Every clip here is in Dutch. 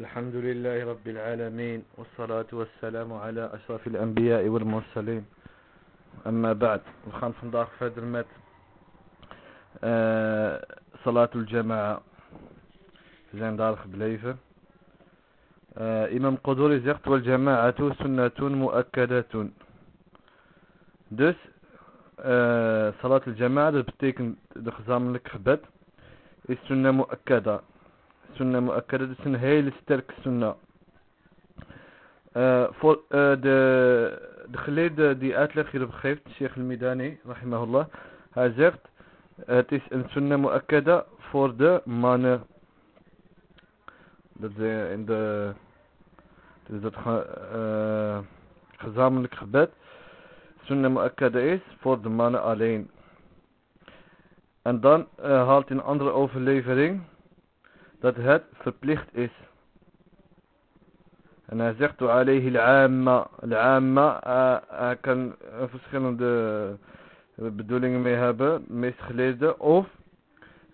الحمد لله رب العالمين والصلاة والسلام على أشرف الأنبياء والمرسلين. أما بعد الخان فنضاق فادر مات. آه، صلاة الجماعة. زين دار خبليفة. آه، إمام قدوري زيغت والجماعة سنة مؤكدة. دس آه، صلاة الجماعة دس بتيكن دخزام لك خبت. السنة مؤكدة. Sunnah mu'akkada is een hele sterke sunnah. Voor, uh, de, de geleerde die uitleg hierop geeft, Sheikh al-Midani, rahimahullah, hij zegt, het is een sunnah mu'akkada voor de mannen. Dat is in de, dat gezamenlijk gebed, sunnah mu'akkada is voor de mannen alleen. En dan haalt in een andere overlevering, dat het verplicht is. En hij zegt alayhi al-amma. Al-amma hij kan verschillende bedoelingen mee hebben, meest gelezen. Of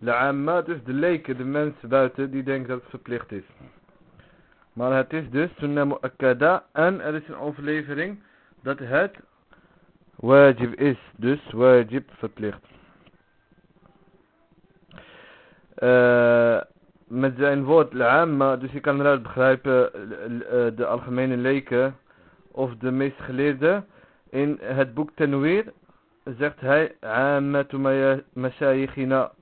al-amma, dus de leken, de mensen buiten, die denken dat het verplicht is. Maar het is dus sunnah mu'akkada en er is een overlevering dat het wajib is. Dus wajib verplicht. Uh, met zijn woord l'amma, dus je kan eruit begrijpen de algemene leken of de meest geleerde. In het boek Tenwir zegt hij ammatu mashayikhina.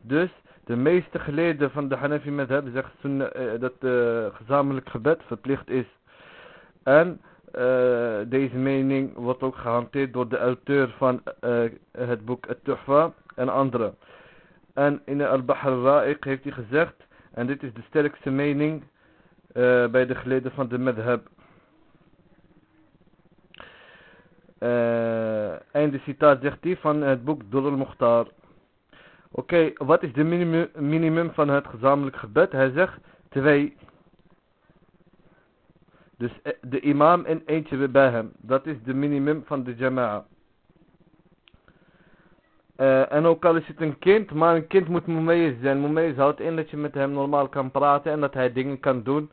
Dus de meeste geleerden van de Hanafi madhab zegt dat uh, gezamenlijk gebed verplicht is. En deze mening wordt ook gehanteerd door de auteur van het boek At-Tuhfa en anderen. En in Al-Bahr al-Ra'iq heeft hij gezegd en dit is de sterkste mening uh, bij de geleden van de madhab. Uh, einde citaat zegt hij van het boek Dul al-Mukhtar. Oké, wat is de minimum, minimum van het gezamenlijk gebed? Hij zegt twee. Dus de imam en eentje bij hem. Dat is de minimum van de jama'a. Uh, en ook al is het een kind, maar een kind moet moemees zijn. Moemees houdt in dat je met hem normaal kan praten en dat hij dingen kan doen.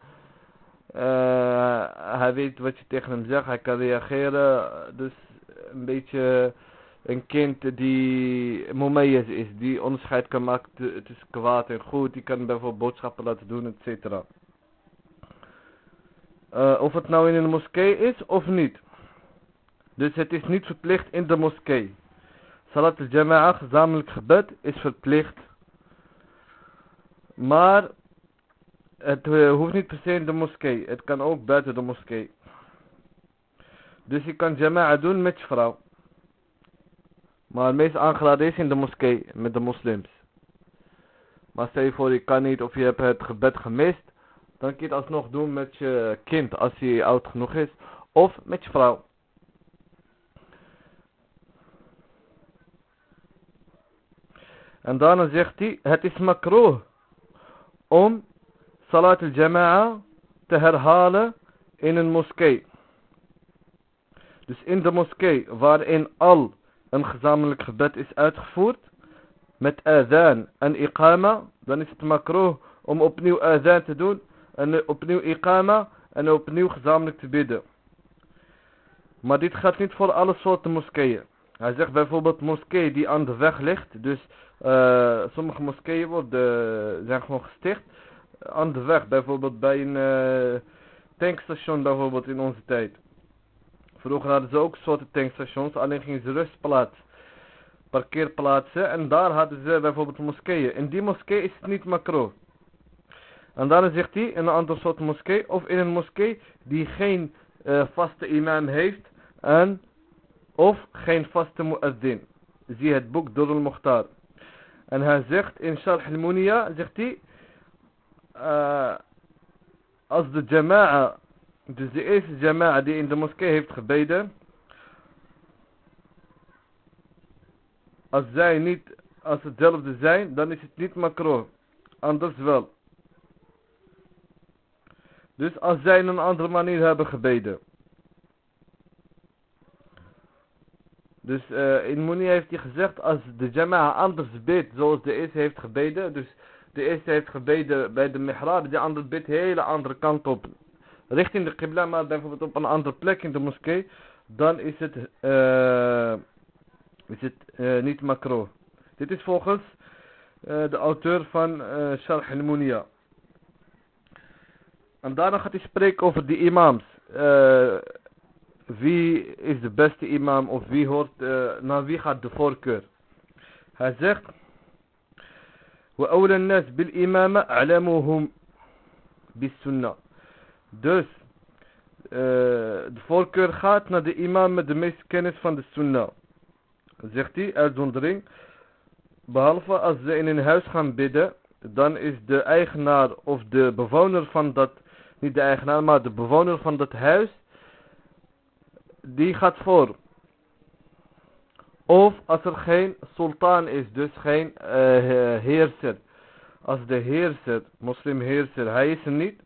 Uh, hij weet wat je tegen hem zegt, hij kan reageren. Dus een beetje een kind die moemees is, die onderscheid kan maken tussen kwaad en goed. Die kan bijvoorbeeld boodschappen laten doen, et cetera. Uh, of het nou in een moskee is of niet. Dus het is niet verplicht in de moskee. Salat al-Jama'a, gezamenlijk gebed, is verplicht. Maar het uh, hoeft niet per se in de moskee. Het kan ook buiten de moskee. Dus je kan Jama'a doen met je vrouw. Maar het meest aangeraden is in de moskee met de moslims. Maar stel je voor je kan niet of je hebt het gebed gemist. Dan kun je het alsnog doen met je kind als hij oud genoeg is. Of met je vrouw. En daarna zegt hij, het is makroh om salat al-jama'a te herhalen in een moskee. Dus in de moskee waarin al een gezamenlijk gebed is uitgevoerd, met adhan en iqama, dan is het makroh om opnieuw adhan te doen, en opnieuw iqama, en opnieuw gezamenlijk te bidden. Maar dit gaat niet voor alle soorten moskeeën. Hij zegt bijvoorbeeld moskee die aan de weg ligt, dus uh, sommige moskeeën worden, zijn gewoon gesticht aan de weg. Bijvoorbeeld bij een tankstation bijvoorbeeld in onze tijd. Vroeger hadden ze ook soorten tankstations, alleen gingen ze rustplaats, parkeerplaatsen. En daar hadden ze bijvoorbeeld moskeeën. In die moskee is het niet makro. En daarna zegt hij in een ander soort moskee, of in een moskee die geen vaste imam heeft en of geen vaste muaddin. Zie het boek Dul al-Mukhtar. En hij zegt in Sharh al-Muniya, zegt hij, uh, als de jama'a, dus de eerste jama'a die in de moskee heeft gebeden, als zij niet als hetzelfde zijn, dan is het niet makro. Anders wel. Dus als zij een andere manier hebben gebeden. Dus uh, in Muni heeft hij gezegd, als de jama'a anders bidt zoals de eerste heeft gebeden, dus De eerste heeft gebeden bij de mihrab, de andere bidt hele andere kant op. Richting de qibla, maar bijvoorbeeld op een andere plek in de moskee. Dan is het, uh, is het uh, niet makro. Dit is volgens de auteur van uh, Sharh al-Munia. En daarna gaat hij spreken over de imams Uh, wie is de beste imam of wie hoort, naar wie gaat de voorkeur. Hij zegt... وأولى الناس بالإمامة أعلمهم بالسنة dus uh, de voorkeur gaat naar de imam met de meeste kennis van de sunnah zegt hij uitzondering behalve als ze in een huis gaan bidden dan is de eigenaar of de bewoner van dat niet de eigenaar maar de bewoner van dat huis die gaat voor of als er geen sultan is, dus geen uh, heerser. Als de heerser, moslimheerser, hij is er niet.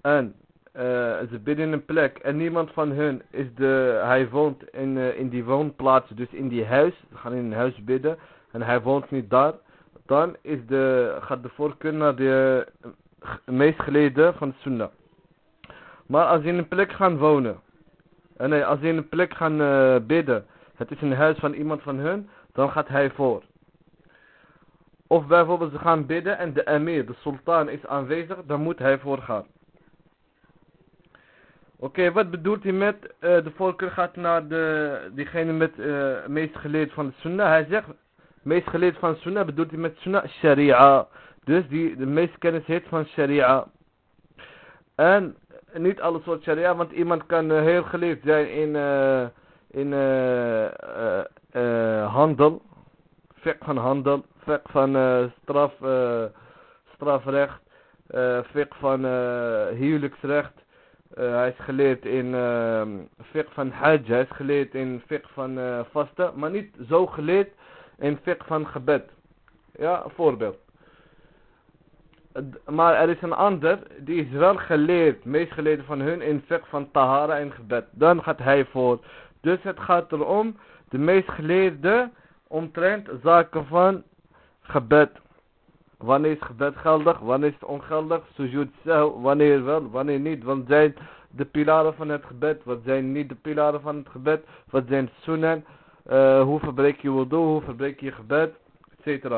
En uh, ze bidden een plek en niemand van hun is de, hij woont in, uh, in die woonplaats, dus in die huis. Ze gaan in een huis bidden en hij woont niet daar. Dan is de, gaat de voorkeur naar de meest geleden van de sunnah. Maar als ze in een plek gaan wonen en nee, als ze in een plek gaan uh, bidden, het is een huis van iemand van hun, dan gaat hij voor. Of bijvoorbeeld ze gaan bidden en de emir, de sultan is aanwezig, dan moet hij voorgaan. Oké, wat bedoelt hij met uh, de voorkeur gaat naar de, diegene met uh, meest geleerd van de sunnah? Hij zegt, meest geleerd van de sunnah bedoelt hij met sunnah sharia. Dus die de meeste kennis heeft van sharia. En niet alle soort sharia, want iemand kan uh, heel geleerd zijn in, uh, in uh, handel, fiqh van handel, fiqh van straf, strafrecht, fiqh van huwelijksrecht. hij is geleerd in fiqh van hajj, hij is geleerd in fiqh van vasten, maar niet zo geleerd in fiqh van gebed. Ja, een voorbeeld maar er is een ander, die is wel geleerd, meest geleerd van hun in van tahara en gebed. Dan gaat hij voor. Dus het gaat erom, de meest geleerde omtrent zaken van gebed. Wanneer is gebed geldig, wanneer is het ongeldig, sujud sahu, wanneer wel, wanneer niet. Wat zijn de pilaren van het gebed, wat zijn niet de pilaren van het gebed, wat zijn sunan, uh, hoe verbreek je wudu, hoe verbreek je gebed, etc.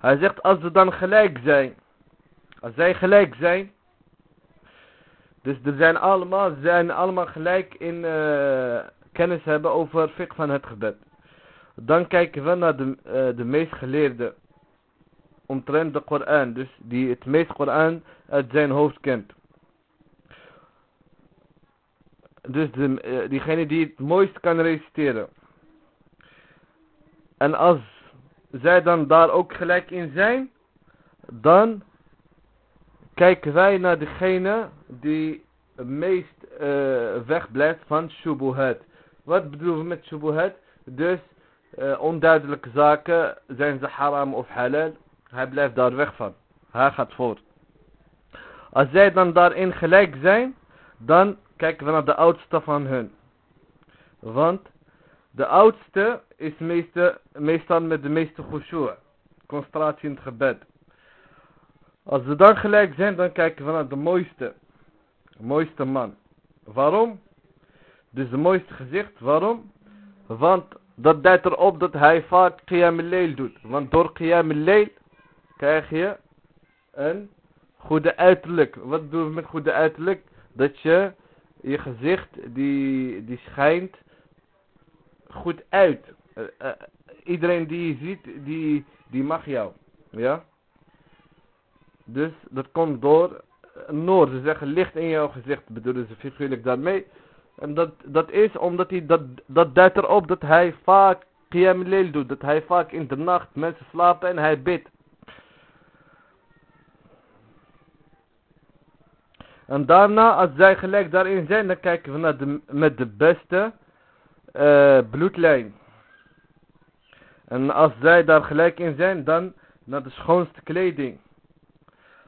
Hij zegt als ze dan gelijk zijn. Als zij gelijk zijn. Dus er zijn allemaal, zijn allemaal gelijk in uh, kennis hebben over fiqh van het gebed. Dan kijken we naar de, uh, de meest geleerde. Omtrent de Koran. Dus die het meest Koran uit zijn hoofd kent. Dus de, uh, diegene die het mooist kan reciteren. En als zij dan daar ook gelijk in zijn, dan kijken wij naar degene die het meest uh, wegblijft van shubuhat. Wat bedoelen we met shubuhat? Dus uh, onduidelijke zaken, zijn ze haram of halal, hij blijft daar weg van. Hij gaat voor. Als zij dan daarin gelijk zijn, dan kijken we naar de oudste van hun. Want de oudste is meeste, meestal met de meeste khushu', concentratie in het gebed. Als ze dan gelijk zijn, dan kijken we naar de mooiste, mooiste man. Waarom? Dus de mooiste gezicht, waarom? Want dat duidt erop dat hij vaak qiyam al doet. Want door qiyam al krijg je een goede uiterlijk. Wat bedoel we met goede uiterlijk? Dat je je gezicht die, die schijnt goed uit. Uh, uh, iedereen die je ziet, die, die mag jou. Ja? Dus dat komt door noor. Ze zeggen licht in jouw gezicht, bedoelen ze figuurlijk daarmee. En dat, dat is omdat hij, dat, dat duidt erop dat hij vaak qiyam leel doet. Dat hij vaak in de nacht mensen slapen en hij bidt. En daarna, als zij gelijk daarin zijn, dan kijken we naar de, met de beste bloedlijn. En als zij daar gelijk in zijn, dan naar de schoonste kleding.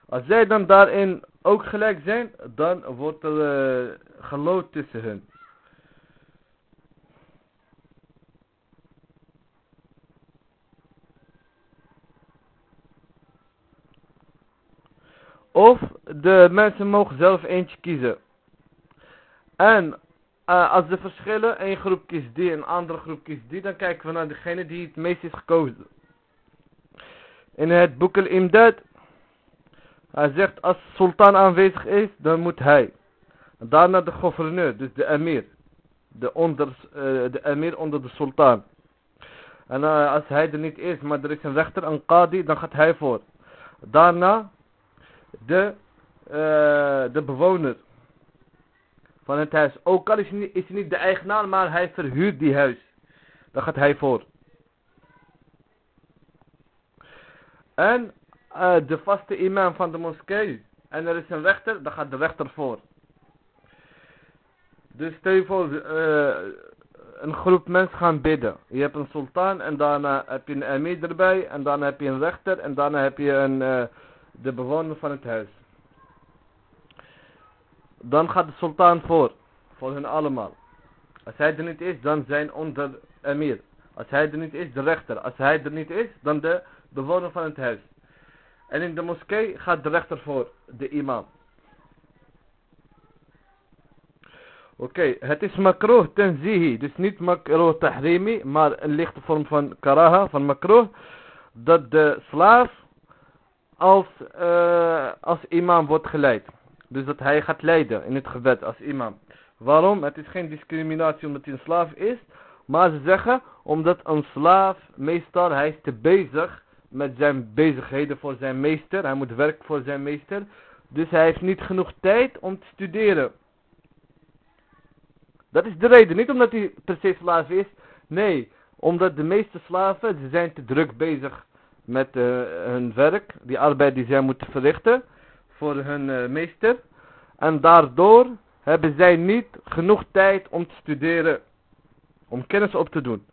Als zij dan daarin ook gelijk zijn, dan wordt er uh, tussen hen. Of de mensen mogen zelf eentje kiezen. En uh, als de verschillen, één groep kiest die en een andere groep kiest die, dan kijken we naar degene die het meest is gekozen. In het boek al-Imdad, hij zegt als sultan aanwezig is, dan moet hij. Daarna de gouverneur, dus de emir. De, onder, uh, de emir onder de sultan. En uh, als hij er niet is, maar er is een rechter, een qadi, dan gaat hij voor. Daarna de, de bewoner van het huis. Ook al is hij, niet, de eigenaar, maar hij verhuurt die huis. Dan gaat hij voor. En uh, de vaste imam van de moskee. En er is een rechter, dan gaat de rechter voor. Dus stel uh, een groep mensen gaan bidden. Je hebt een sultan en daarna heb je een emir erbij. En daarna heb je een rechter en daarna heb je een, uh, de bewoner van het huis. Dan gaat de sultan voor. Voor hen allemaal. Als hij er niet is, dan zijn onder emir. Als hij er niet is, de rechter. Als hij er niet is, dan de bewoner van het huis. En in de moskee gaat de rechter voor, de imam. Oké, het is makroh tenzihi. Dus niet makroh tahrimi, maar een lichte vorm van karaha, van makroh. Dat de slaaf als, uh, als imam wordt geleid. Dus dat hij gaat leiden in het gebed als imam. Waarom? Het is geen discriminatie omdat hij een slaaf is. Maar ze zeggen, omdat een slaaf meestal, hij is te bezig met zijn bezigheden voor zijn meester. Hij moet werken voor zijn meester. Dus hij heeft niet genoeg tijd om te studeren. Dat is de reden. Niet omdat hij per se slaaf is. Nee, omdat de meeste slaven, ze zijn te druk bezig met uh, hun werk. Die arbeid die zij moeten verrichten voor hun uh, meester. En daardoor hebben zij niet genoeg tijd om te studeren. Om kennis op te doen.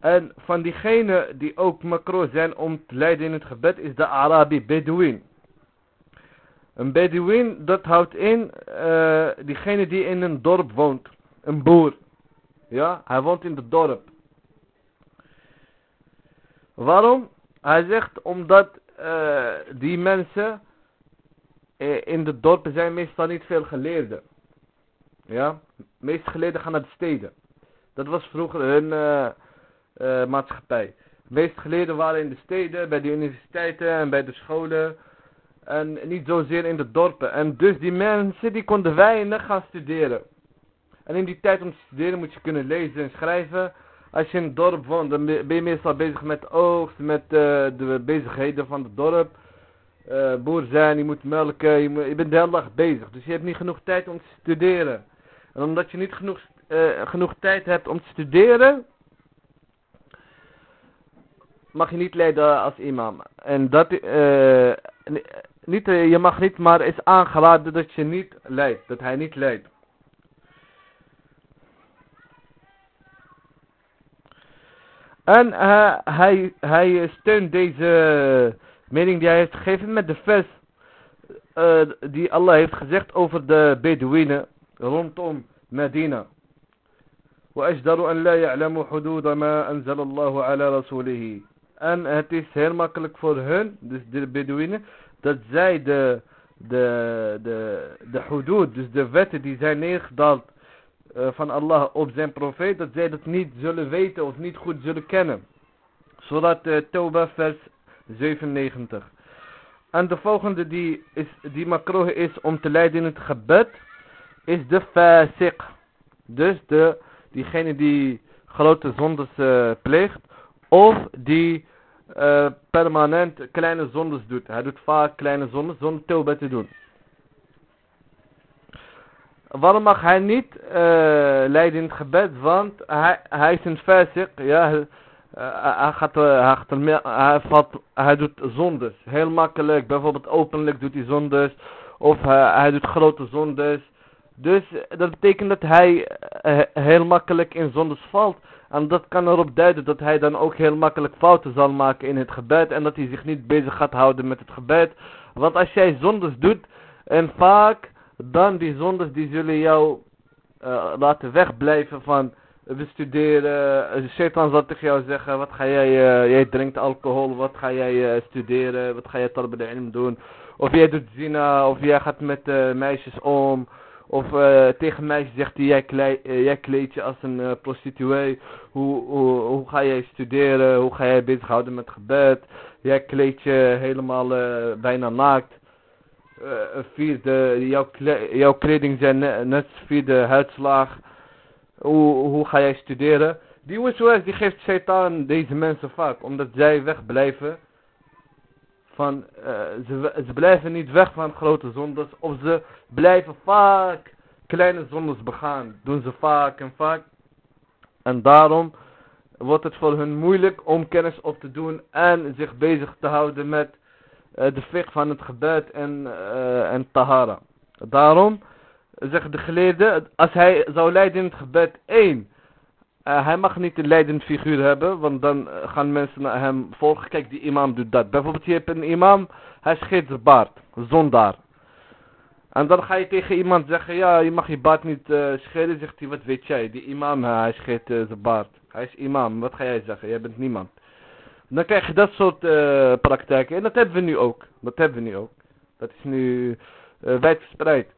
En van diegenen die ook makro zijn om te leiden in het gebed is de Arabi Bedouin. Een Bedouin dat houdt in uh, diegene die in een dorp woont. Een boer. Ja, hij woont in het dorp. Waarom? Hij zegt omdat uh, die mensen in de dorpen zijn meestal niet veel geleerden. Ja, de meeste geleerden gaan naar de steden. Dat was vroeger hun uh, maatschappij. De meeste geleerden waren in de steden, bij de universiteiten en bij de scholen. En niet zozeer in de dorpen. En dus die mensen die konden weinig gaan studeren. En in die tijd om te studeren moet je kunnen lezen en schrijven. Als je in het dorp woont, dan ben je meestal bezig met oogst, met de bezigheden van het dorp. Uh, boer zijn, je moet melken, je, bent de hele dag bezig. Dus je hebt niet genoeg tijd om te studeren. En omdat je niet genoeg, uh, genoeg tijd hebt om te studeren, mag je niet leiden als imam. En dat, uh, niet, je mag niet, maar is aangeraden dat je niet leidt, dat hij niet leidt. En hij, hij steunt deze mening die hij heeft gegeven met de vers uh, die Allah heeft gezegd over de Bedouinen rondom Medina. وأجدر أن لا يعلموا حدود ما أنزل الله على رسوله En het is heel makkelijk voor hun, dus de Bedouinen, dat zij de, de, de, de hudud, dus de wetten die zijn neergedaald uh, van Allah op zijn profeet, dat zij dat niet zullen weten of niet goed zullen kennen. Zodat uh, Tawbah vers 97. En de volgende die, is, die is om te leiden in het gebed, is de fasiq. Dus de, diegene die grote zondes uh, pleegt, of die uh, permanent kleine zondes doet. Hij doet vaak kleine zondes zonder tawbah te doen. Waarom mag hij niet uh, leiden in het gebed? Want hij, hij is een fasiq. Ja, hij, gaat, hij, gaat meer, hij, valt, hij doet zondes. Heel makkelijk. Bijvoorbeeld openlijk doet hij zondes. Of hij doet grote zondes. Dus dat betekent dat hij heel makkelijk in zondes valt. En dat kan erop duiden dat hij dan ook heel makkelijk fouten zal maken in het gebed. En dat hij zich niet bezig gaat houden met het gebed. Want als jij zondes doet. En vaak dan die zondes die zullen jou laten wegblijven van bestuderen. Satan zal tegen jou zeggen, wat ga jij, uh, jij drinkt alcohol, wat ga jij uh, studeren, wat ga jij talib de doen. Of jij doet zina, of jij gaat met meisjes om. Of tegen meisjes zegt hij, jij, klei, jij kleed je als een prostituee. Hoe, hoe, hoe ga jij studeren? Hoe ga jij bezighouden met gebed? Jij kleed je helemaal bijna naakt. vierde, jouw, jouw kleding zijn net, net vierde huidslaag. Hoe, ga jij studeren? Die waswas die geeft Satan deze mensen vaak. Omdat zij wegblijven van, uh, ze, blijven niet weg van grote zondes. Of ze blijven vaak kleine zondes begaan. Doen ze vaak en vaak. En daarom wordt het voor hun moeilijk om kennis op te doen. En zich bezig te houden met uh, de fiqh van het gebed en, uh, en tahara. Daarom zegt de geleerde, als hij zou leiden in het gebed één uh, hij mag niet een leidend figuur hebben, want dan uh, gaan mensen naar hem volgen. Kijk, die imam doet dat. Bijvoorbeeld, je hebt een imam, hij scheert zijn baard, zondaar. En dan ga je tegen iemand zeggen, ja, je mag je baard niet uh. Zegt hij, wat weet jij? Die imam, hij scheert zijn baard. Hij is imam, wat ga jij zeggen? Jij bent niemand. Dan krijg je dat soort praktijken. En dat hebben we nu ook. Dat hebben we nu ook. Dat is nu wijd verspreid.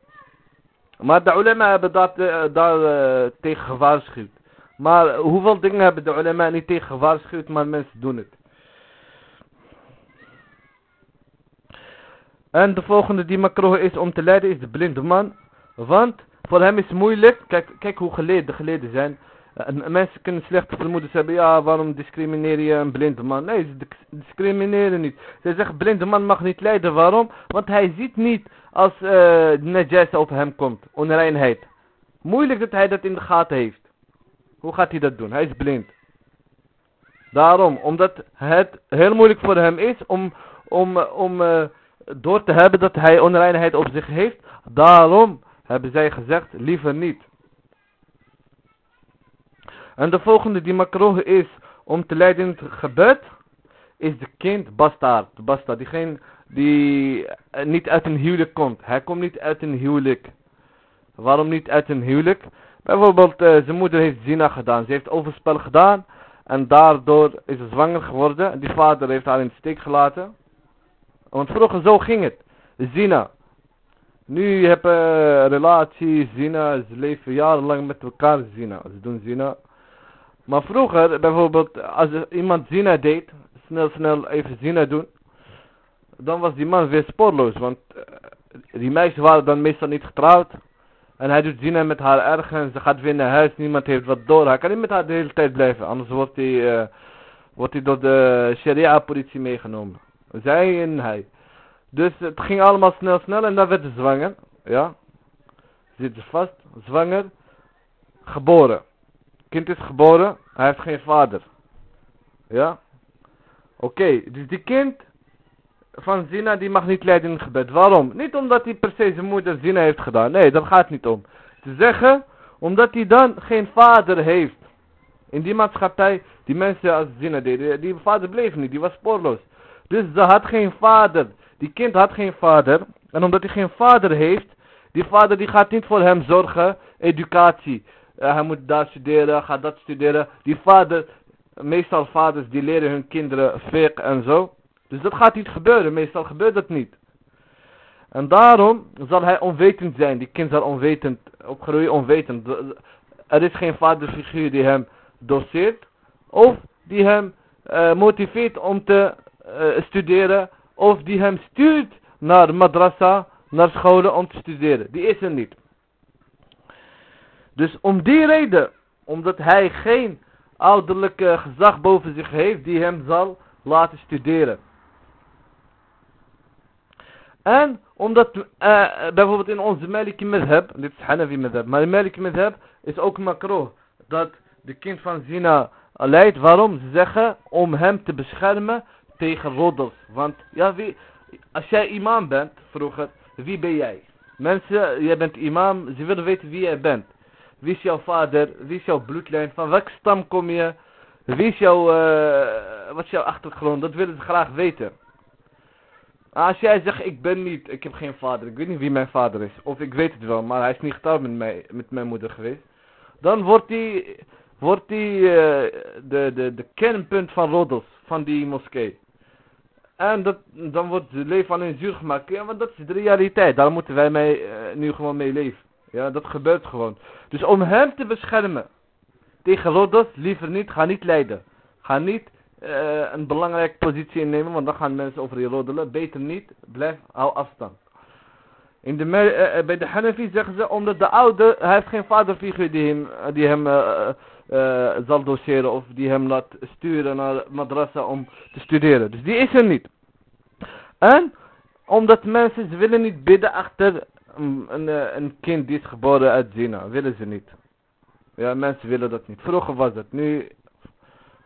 Maar de ulema hebben dat, daar tegen gewaarschuwd. Maar hoeveel dingen hebben de ulema niet tegen gewaarschuwd, maar mensen doen het. En de volgende die makroh is om te leiden is de blinde man. Want voor hem is het moeilijk. Kijk, kijk hoe geleden geleden zijn. Uh, mensen kunnen slechte vermoedens hebben. Ja, waarom discrimineer je een blinde man? Nee, ze discrimineren niet. Ze zeggen, blinde man mag niet leiden. Waarom? Want hij ziet niet als uh, de op hem komt. Onreinheid. Moeilijk dat hij dat in de gaten heeft. Hoe gaat hij dat doen? Hij is blind. Daarom, omdat het heel moeilijk voor hem is om, om, om uh, door te hebben dat hij onreinheid op zich heeft. Daarom hebben zij gezegd, liever niet. En de volgende die makroh is om te leiden in het gebed, is de kind bastaard. Bastaard, diegene die uh, niet uit een huwelijk komt. Hij komt niet uit een huwelijk. Waarom niet uit een huwelijk? Bijvoorbeeld, uh, zijn moeder heeft zina gedaan. Ze heeft overspel gedaan. En daardoor is ze zwanger geworden. En die vader heeft haar in de steek gelaten. Want vroeger zo ging het. Zina. Nu hebben uh, relaties, zina. Ze leven jarenlang met elkaar zina. Ze doen zina. Maar vroeger, bijvoorbeeld, als iemand zina deed. Snel, snel even zina doen. Dan was die man weer spoorloos. Want uh, die meisjes waren dan meestal niet getrouwd. En hij doet zina met haar ergens. Ze gaat weer naar huis. Niemand heeft wat door. Hij kan niet met haar de hele tijd blijven. Anders wordt hij, uh, wordt hij door de sharia politie meegenomen. Zij en hij. Dus het ging allemaal snel snel. En dan werd ze zwanger. Ja. Zit ze vast. Zwanger. Geboren. Kind is geboren. Hij heeft geen vader. Ja. Oké. Dus die kind van zina die mag niet leiden in het gebed. Waarom? Niet omdat hij per se zijn moeder zina heeft gedaan. Nee, dat gaat niet om. Te zeggen, omdat hij dan geen vader heeft. In die maatschappij, die mensen als zina deden, die vader bleef niet, die was spoorloos. Dus ze had geen vader. Die kind had geen vader. En omdat hij geen vader heeft, die vader die gaat niet voor hem zorgen, educatie. Uh, hij moet daar studeren, gaat dat studeren. Die vader, meestal vaders, die leren hun kinderen fiqh en zo. Dus dat gaat niet gebeuren. Meestal gebeurt dat niet. En daarom zal hij onwetend zijn. Die kind zal onwetend, opgroeien onwetend. Er is geen vaderfiguur die hem doseert. Of die hem uh, motiveert om te uh, studeren. Of die hem stuurt naar madrasa, naar scholen om te studeren. Die is er niet. Dus om die reden, omdat hij geen ouderlijke gezag boven zich heeft die hem zal laten studeren. En omdat uh, bijvoorbeeld in onze Maliki madhab, dit is Hanafi madhab, maar in Maliki madhab is ook makro dat de kind van zina leidt. Waarom? Ze zeggen om hem te beschermen tegen roddels. Want ja, wie, als jij imam bent vroeger, wie ben jij? Mensen, jij bent imam, ze willen weten wie jij bent. Wie is jouw vader? Wie is jouw bloedlijn? Van welke stam kom je? Wie is jouw, uh, wat is jouw achtergrond? Dat willen ze graag weten. Als jij zegt, ik ben niet, ik heb geen vader, ik weet niet wie mijn vader is. Of ik weet het wel, maar hij is niet getrouwd met, mij, met mijn moeder geweest. Dan wordt hij wordt die uh, de, de, de kernpunt van roddels van die moskee. En dat, dan wordt het leven alleen zuur gemaakt. Ja, want dat is de realiteit. Daar moeten wij mee, uh, nu gewoon mee leven. Ja, dat gebeurt gewoon. Dus om hem te beschermen tegen roddels, liever niet, ga niet lijden. Ga niet uh, een belangrijke positie innemen, want dan gaan mensen over je roddelen. Beter niet, blijf, hou afstand. In de, uh, bij de Hanafi zeggen ze, omdat de oude, hij heeft geen vaderfiguur die hem, die hem zal doseren of die hem laat sturen naar madrasa om te studeren. Dus die is er niet. En omdat mensen, ze willen niet bidden achter een, een, een kind die is geboren uit zina. Willen ze niet. Ja, mensen willen dat niet. Vroeger was het. Nu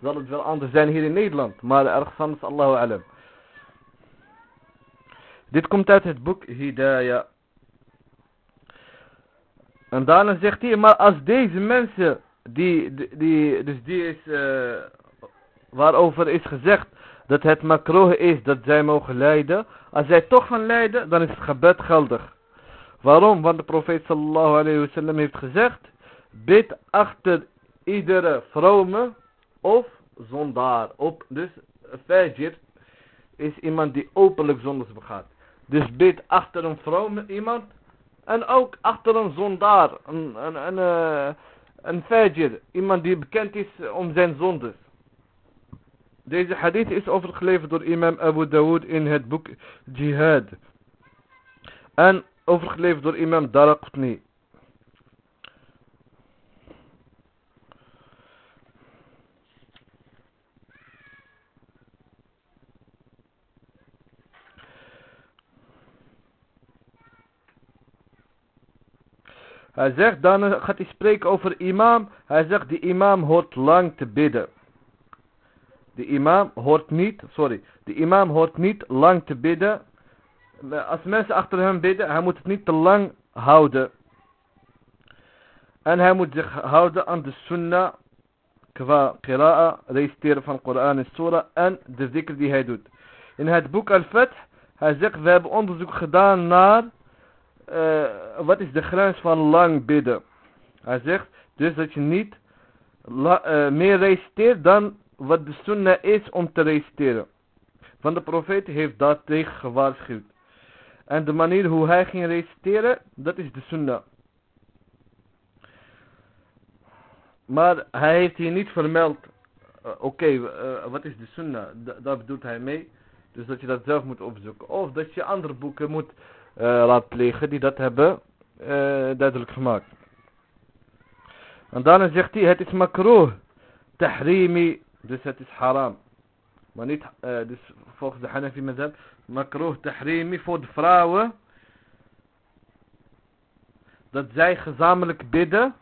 zal het wel anders zijn hier in Nederland. Maar ergens anders, Allahu alam. Dit komt uit het boek Hidayah. En daarna zegt hij, maar als deze mensen, die, die, dus die is, uh, waarover is gezegd dat het makroh is dat zij mogen lijden. Als zij toch gaan lijden, dan is het gebed geldig. Waarom? Want de profeet sallallahu alayhi wa sallam heeft gezegd, bid achter iedere vrome of zondaar op. Dus fajr is iemand die openlijk zondes begaat. Dus bid achter een vrome iemand en ook achter een zondaar, een, een, een, uh, een iemand die bekend is om zijn zondes. Deze hadith is overgeleverd door imam Abu Dawood in het boek Jihad. En overgeleverd door imam Daraqutni. Hij zegt, dan gaat hij spreken over imam. Hij zegt, die imam hoort lang te bidden. De imam hoort niet, sorry, de imam hoort niet lang te bidden. Als mensen achter hem bidden, hij moet het niet te lang houden. En hij moet zich houden aan de sunnah qua qira'a, reciteren van Koran en Surah en de zikr die hij doet. In het boek Al-Fath, hij zegt, we hebben onderzoek gedaan naar uh, wat is de grens van lang bidden. Hij zegt dus dat je niet uh, meer reciteert dan wat de sunnah is om te reciteren. Want de profeet heeft daartegen gewaarschuwd. En de manier hoe hij ging reciteren, dat is de sunnah. Maar hij heeft hier niet vermeld, uh, oké, uh, wat is de sunnah? Daar bedoelt hij mee. Dus dat je dat zelf moet opzoeken. Of dat je andere boeken moet uh, laten plegen die dat hebben duidelijk gemaakt. En daarna zegt hij, het is makroh, tahrimi dus het is haram. Maar niet, uh, dus volgens de Hanafi mazhab, makroh tahrimi voor de vrouwen. Dat zij gezamenlijk bidden.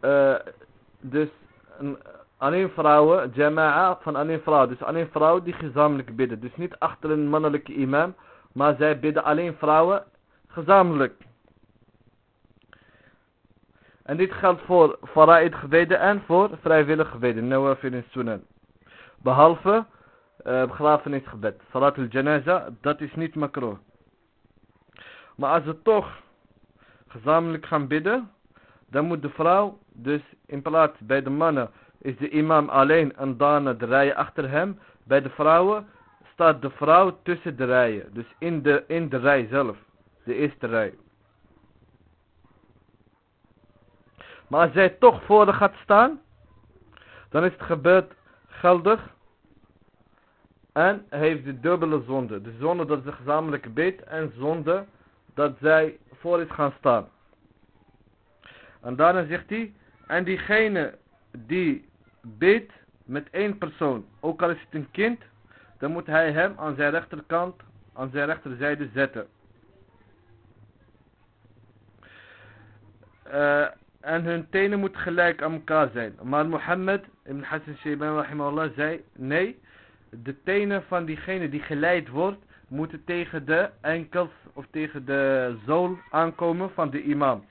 Uh, dus een, alleen vrouwen, jama'a van alleen vrouwen. Dus alleen vrouwen die gezamenlijk bidden. Dus niet achter een mannelijke imam. Maar zij bidden alleen vrouwen gezamenlijk. En dit geldt voor fara'id gebeden en voor vrijwillig gebeden. Nawafil in sunan. Behalve uh, begrafenisgebed. Salat al-janaza, dat is niet makro. Maar als we toch gezamenlijk gaan bidden, dan moet de vrouw, dus in plaats bij de mannen is de imam alleen en daarna de rijen achter hem. Bij de vrouwen staat de vrouw tussen de rijen. Dus in de, in de rij zelf. De eerste rij. Maar als zij toch voor gaat staan, dan is het gebed geldig. En heeft de dubbele zonde. De zonde dat ze gezamenlijk beet en zonde dat zij voor is gaan staan. En daarna zegt hij, en diegene die beet met één persoon, ook al is het een kind, dan moet hij hem aan zijn rechterkant, aan zijn rechterzijde zetten. Uh, en hun tenen moeten gelijk aan elkaar zijn. Maar Mohammed ibn Hassan Shayban rahimahullah zei, nee, de tenen van diegene die geleid wordt, moeten tegen de enkels of tegen de zool aankomen van de imam.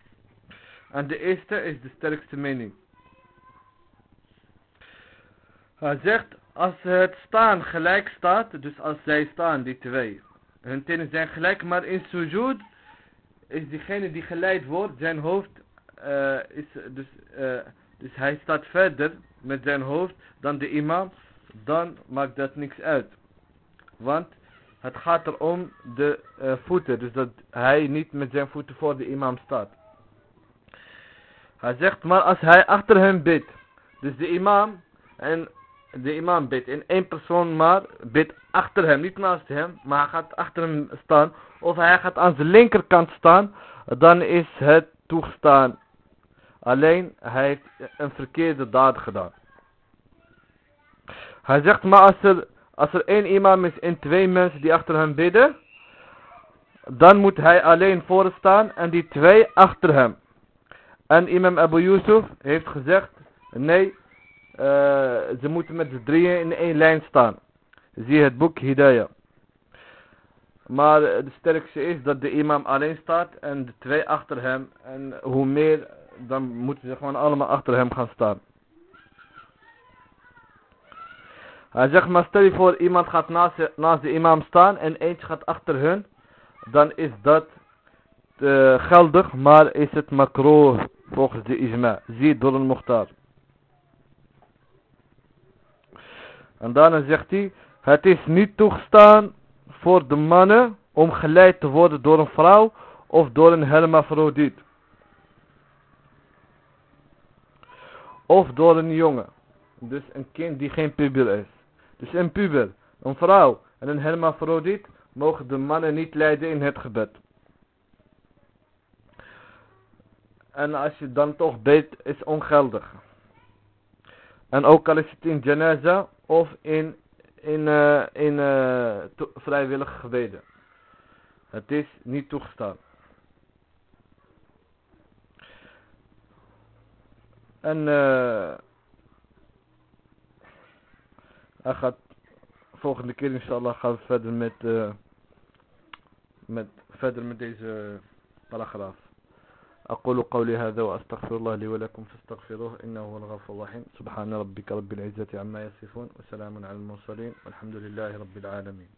En de eerste is de sterkste mening. Hij zegt, als het staan gelijk staat, dus als zij staan, die twee, hun tenen zijn gelijk, maar in sujud is diegene die geleid wordt, zijn hoofd uh, is dus uh, dus hij staat verder met zijn hoofd dan de imam, dan maakt dat niks uit. Want het gaat er om de uh, voeten, dus dat hij niet met zijn voeten voor de imam staat. Hij zegt, maar als hij achter hem bidt, dus de imam en de imam bidt in één persoon maar bidt achter hem, niet naast hem, maar hij gaat achter hem staan, of hij gaat aan zijn linkerkant staan, dan is het toegestaan. Alleen, hij heeft een verkeerde daad gedaan. Hij zegt, maar als er, als er één imam is en twee mensen die achter hem bidden, dan moet hij alleen voor staan en die twee achter hem. En imam Abu Yusuf heeft gezegd, nee, uh, ze moeten met z'n drieën in één lijn staan. Zie het boek Hidayah. Maar de sterkste is dat de imam alleen staat en de twee achter hem. En hoe meer, dan moeten ze gewoon allemaal achter hem gaan staan. Hij zegt, maar stel je voor, iemand gaat naast de, imam staan en eentje gaat achter hun. Dan is dat uh, geldig, maar is het makro volgens de ijma. Zie door een mochtar. En daarna zegt hij, het is niet toegestaan voor de mannen om geleid te worden door een vrouw of door een hermafrodiet. Of door een jongen. Dus een kind die geen puber is. Dus een puber, een vrouw en een hermafrodiet mogen de mannen niet leiden in het gebed. En als je dan toch beet, is ongeldig. En ook al is het in janaza of in, in, uh, in uh, vrijwillige gebeden. Het is niet toegestaan. En uh, hij gaat volgende keer inshallah gaan we verder met, uh, met verder met deze paragraaf. أقول قولي هذا وأستغفر الله لي ولكم فاستغفروه إنه هو الغفور الرحيم سبحان ربك رب العزة عما يصفون وسلام على المرسلين والحمد لله رب العالمين